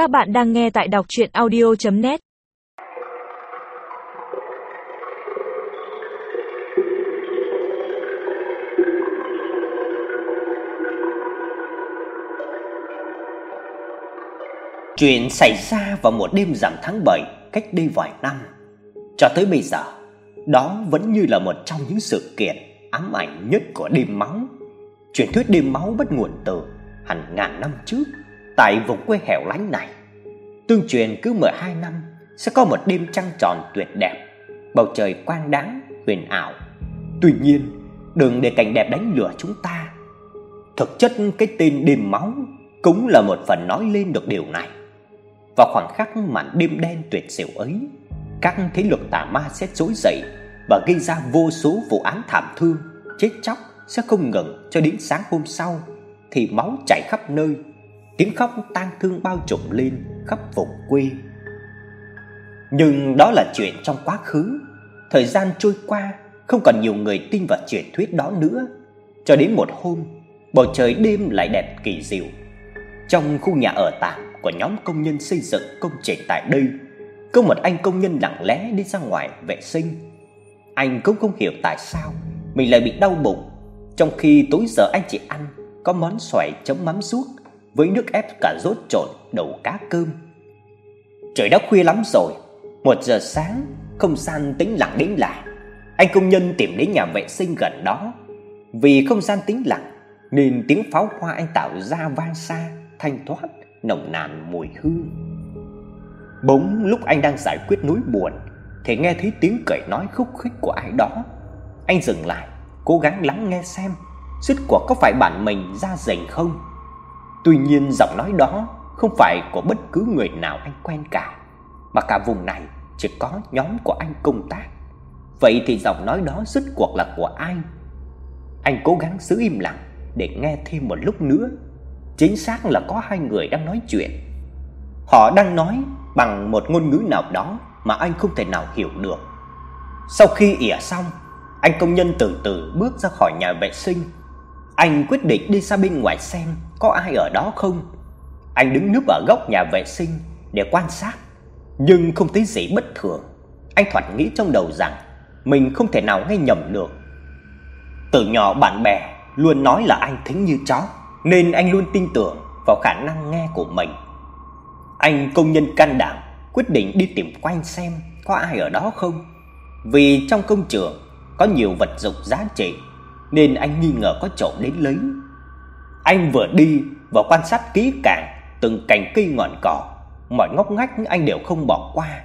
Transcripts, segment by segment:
Các bạn đang nghe tại đọc chuyện audio.net Chuyện xảy ra vào một đêm rằm tháng 7 cách đây vài năm. Cho tới bây giờ, đó vẫn như là một trong những sự kiện ám ảnh nhất của đêm máu. Truyền thuyết đêm máu bắt nguồn từ hàng ngàn năm trước tại vùng quê hẻo lánh này. Tương truyền cứ 12 năm sẽ có một đêm trăng tròn tuyệt đẹp, bầu trời quang đáng, huyền ảo. Tuy nhiên, đừng để cảnh đẹp đánh lừa chúng ta. Thực chất cái tên đêm máu cũng là một phần nói lên được điều này. Vào khoảnh khắc màn đêm đen tuyệt diệu ấy, các thế lực tà ma sẽ trỗi dậy và gây ra vô số vụ án thảm thương, chết chóc sẽ không ngừng cho đến sáng hôm sau thì máu chảy khắp nơi, tiếng khóc tang thương bao trùm lên khắp vùng quê. Nhưng đó là chuyện trong quá khứ, thời gian trôi qua, không còn nhiều người tin vào truyền thuyết đó nữa. Cho đến một hôm, bầu trời đêm lại đẹp kỳ diệu. Trong khu nhà ở tạm của nhóm công nhân xây dựng công trình tại đây, có một anh công nhân lặng lẽ đi ra ngoài vệ sinh. Anh cũng không hiểu tại sao mình lại bị đau bụng, trong khi tối giờ anh chỉ ăn có món xoài chấm mắm ruốc với nước ép cà rốt trộn đầu cá cơm. Trời đã khuya lắm rồi, một giờ sáng, không gian tĩnh lặng đến lạ. Anh công nhân tìm đến nhà vệ sinh gần đó. Vì không gian tĩnh lặng nên tiếng pháo hoa anh tạo ra vang xa, thanh thoát, nồng nàn mùi hương. Bỗng lúc anh đang giải quyết nỗi buồn thì nghe thấy tiếng cười nói khúc khích của ai đó. Anh dừng lại, cố gắng lắng nghe xem rốt cuộc có phải bạn mình ra rảnh không. Tuy nhiên giọng nói đó không phải của bất cứ người nào anh quen cả, mà cả vùng này chỉ có nhóm của anh công tác. Vậy thì giọng nói đó rốt cuộc là của ai? Anh cố gắng giữ im lặng để nghe thêm một lúc nữa. Chính xác là có hai người đang nói chuyện. Họ đang nói bằng một ngôn ngữ nào đó mà anh không thể nào hiểu được. Sau khi ỉa xong, anh công nhân từ từ bước ra khỏi nhà vệ sinh. Anh quyết định đi ra bên ngoài xem có ai ở đó không. Anh đứng núp ở góc nhà vệ sinh để quan sát, nhưng không thấy gì bất thường. Anh thoạt nghĩ trong đầu rằng mình không thể nào nghe nhầm được. Từ nhỏ bạn bè luôn nói là anh thính như chó, nên anh luôn tin tưởng vào khả năng nghe của mình. Anh công nhân can đảm quyết định đi tìm quanh xem có ai ở đó không. Vì trong công trường có nhiều vật dụng giá trị nên anh nghi ngờ có trộm đến lấy. Anh vừa đi vừa quan sát kỹ càng từng cành cây ngọn cỏ, mọi ngóc ngách anh đều không bỏ qua.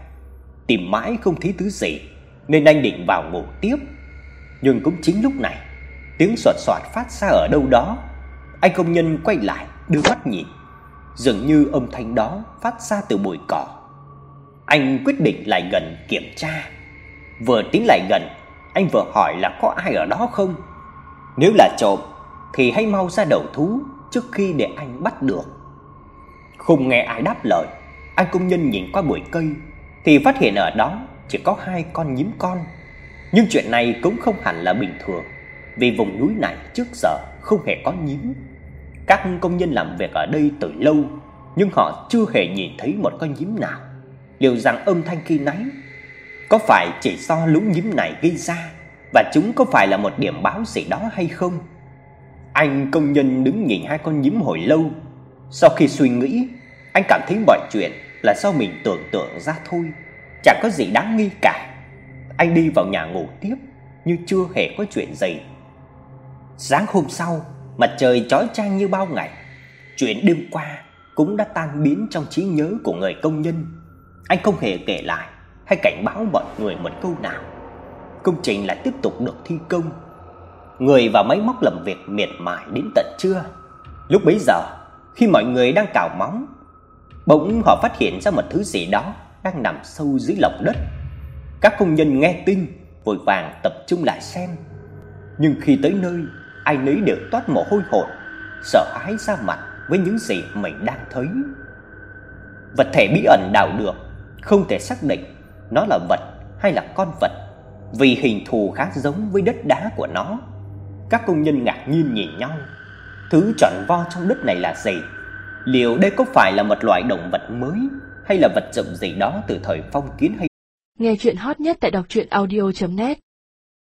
Tìm mãi không thấy thứ gì nên anh định vào ngủ tiếp. Nhưng cũng chính lúc này, tiếng xoạt xoạt phát ra ở đâu đó. Anh công nhân quay lại đưa mắt nhìn, dường như âm thanh đó phát ra từ bụi cỏ. Anh quyết định lại gần kiểm tra. Vừa tiến lại gần, anh vừa hỏi là có ai ở đó không. Nếu là trộm thì hãy mau ra đầu thú trước khi để anh bắt được. Không nghe ai đáp lời, anh công nhân nhìn qua bụi cây thì phát hiện ở đó chỉ có hai con nhím con. Nhưng chuyện này cũng không hẳn là bình thường, vì vùng núi này trước giờ không hề có nhím. Các công nhân làm việc ở đây từ lâu, nhưng họ chưa hề nhìn thấy một con nhím nào. Liệu rằng âm thanh khi nãy có phải chỉ do lũ nhím này gây ra và chúng có phải là một điểm báo gì đó hay không? Anh công nhân đứng nhìn hai con nhím hồi lâu. Sau khi suy nghĩ, anh cảm thấy mọi chuyện là do mình tưởng tượng ra thôi, chẳng có gì đáng nghi cả. Anh đi vào nhà ngủ tiếp như chưa hề có chuyện gì. Sáng hôm sau, mặt trời chói chang như bao ngày. Chuyện đêm qua cũng đã tan biến trong trí nhớ của người công nhân. Anh không hề kể lại hay cảnh báo mọi người một câu nào. Công trình lại tiếp tục được thi công. Người và máy móc làm việc miệt mài đến tận trưa. Lúc bấy giờ, khi mọi người đang cào móng, bỗng họ phát hiện ra một thứ gì đó đang nằm sâu dưới lòng đất. Các công nhân nghe tin, vội vàng tập trung lại xem. Nhưng khi tới nơi, ai nấy đều toát mồ hôi hột, sợ hãi ra mặt với những gì mình đang thấy. Vật thể bí ẩn đào được không thể xác định nó là vật hay là con vật vì hình thù khá giống với đất đá của nó. Các công nhân ngạc nhiên nhìn nhau. Thứ tròn vo trong đất này là gì? Liệu đây có phải là một loại động vật mới hay là vật dụng gì đó từ thời phong kiến hay Nghe chuyện hot nhất tại đọc truyện audio net